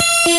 Thank you.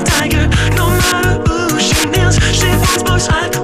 tiger, no matter who she is, she wants more side.